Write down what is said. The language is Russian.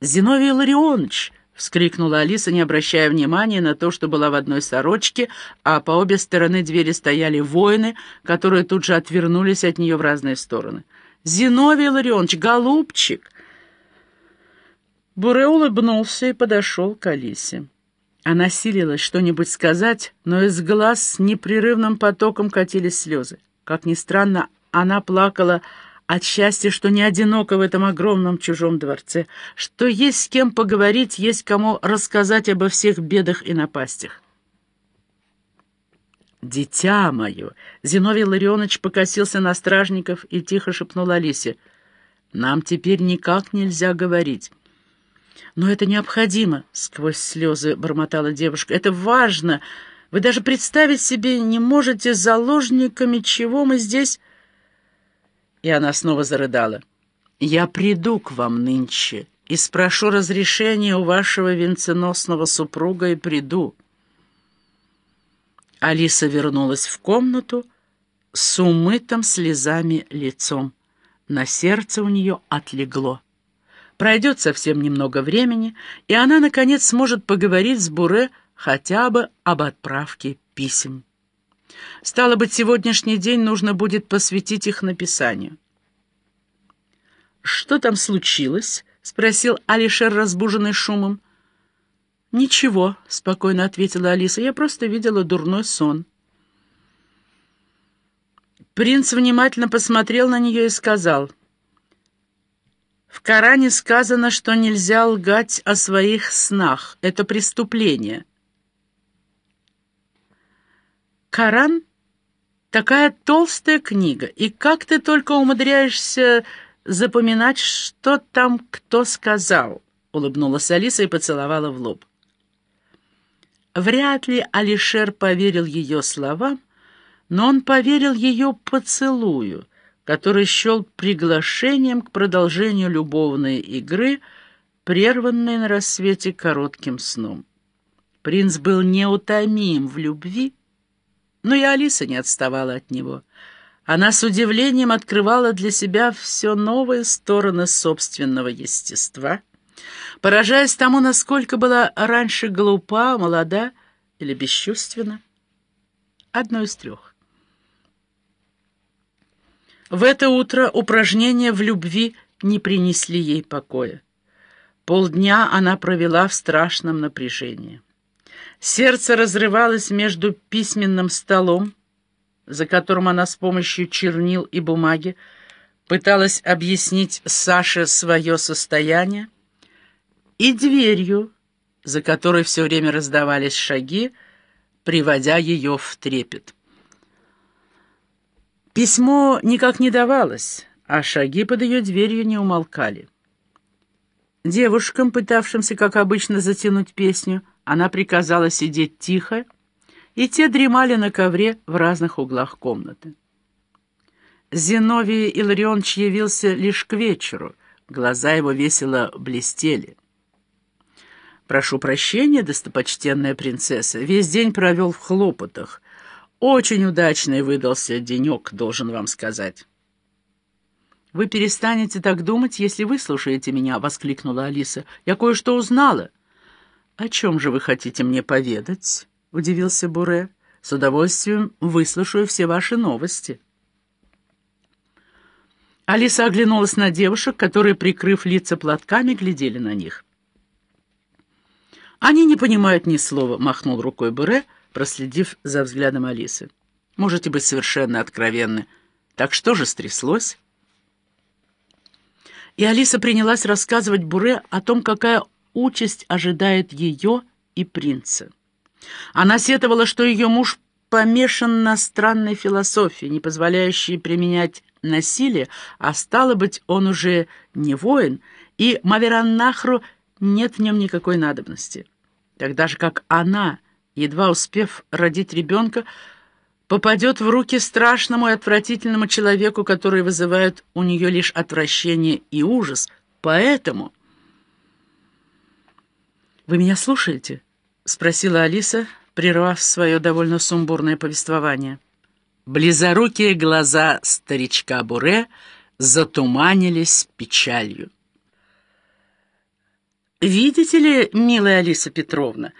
Зиновий Ларионович!» — вскрикнула Алиса, не обращая внимания на то, что была в одной сорочке, а по обе стороны двери стояли воины, которые тут же отвернулись от нее в разные стороны. «Зиновий Ларионович, голубчик!» Буре улыбнулся и подошел к Алисе. Она силилась что-нибудь сказать, но из глаз непрерывным потоком катились слезы. Как ни странно, она плакала от счастья, что не одиноко в этом огромном чужом дворце, что есть с кем поговорить, есть кому рассказать обо всех бедах и напастях. «Дитя мое!» — Зиновий Ларионович покосился на стражников и тихо шепнул Алисе. «Нам теперь никак нельзя говорить». «Но это необходимо», — сквозь слезы бормотала девушка. «Это важно. Вы даже представить себе не можете, заложниками чего мы здесь...» И она снова зарыдала. «Я приду к вам нынче и спрошу разрешения у вашего венценосного супруга и приду». Алиса вернулась в комнату с умытым слезами лицом. На сердце у нее отлегло. Пройдет совсем немного времени, и она, наконец, сможет поговорить с Буре хотя бы об отправке писем. Стало быть, сегодняшний день нужно будет посвятить их написанию. «Что там случилось?» — спросил Алишер, разбуженный шумом. «Ничего», — спокойно ответила Алиса, — «я просто видела дурной сон». Принц внимательно посмотрел на нее и сказал, «В Коране сказано, что нельзя лгать о своих снах. Это преступление». Коран — такая толстая книга, и как ты только умудряешься запоминать, что там кто сказал, — улыбнулась Алиса и поцеловала в лоб. Вряд ли Алишер поверил ее словам, но он поверил ее поцелую, который счел приглашением к продолжению любовной игры, прерванной на рассвете коротким сном. Принц был неутомим в любви, но и Алиса не отставала от него. Она с удивлением открывала для себя все новые стороны собственного естества, поражаясь тому, насколько была раньше глупа, молода или бесчувственна. Одно из трех. В это утро упражнения в любви не принесли ей покоя. Полдня она провела в страшном напряжении. Сердце разрывалось между письменным столом, за которым она с помощью чернил и бумаги пыталась объяснить Саше свое состояние, и дверью, за которой все время раздавались шаги, приводя ее в трепет. Письмо никак не давалось, а шаги под ее дверью не умолкали. Девушкам, пытавшимся, как обычно, затянуть песню, она приказала сидеть тихо, и те дремали на ковре в разных углах комнаты. Зиновий Илларионович явился лишь к вечеру, глаза его весело блестели. «Прошу прощения, достопочтенная принцесса, весь день провел в хлопотах. Очень удачный выдался денек, должен вам сказать». «Вы перестанете так думать, если выслушаете меня», — воскликнула Алиса. «Я кое-что узнала». «О чем же вы хотите мне поведать?» — удивился Буре. «С удовольствием выслушаю все ваши новости». Алиса оглянулась на девушек, которые, прикрыв лица платками, глядели на них. «Они не понимают ни слова», — махнул рукой Буре, проследив за взглядом Алисы. «Можете быть совершенно откровенны. Так что же стряслось?» И Алиса принялась рассказывать Буре о том, какая участь ожидает ее и принца. Она сетовала, что ее муж помешан на странной философии, не позволяющей применять насилие, а стало быть, он уже не воин, и Мавераннахру нет в нем никакой надобности. Тогда же как она, едва успев родить ребенка, попадет в руки страшному и отвратительному человеку, который вызывает у нее лишь отвращение и ужас. Поэтому... «Вы меня слушаете?» — спросила Алиса, прервав свое довольно сумбурное повествование. Близорукие глаза старичка Буре затуманились печалью. Видите ли, милая Алиса Петровна,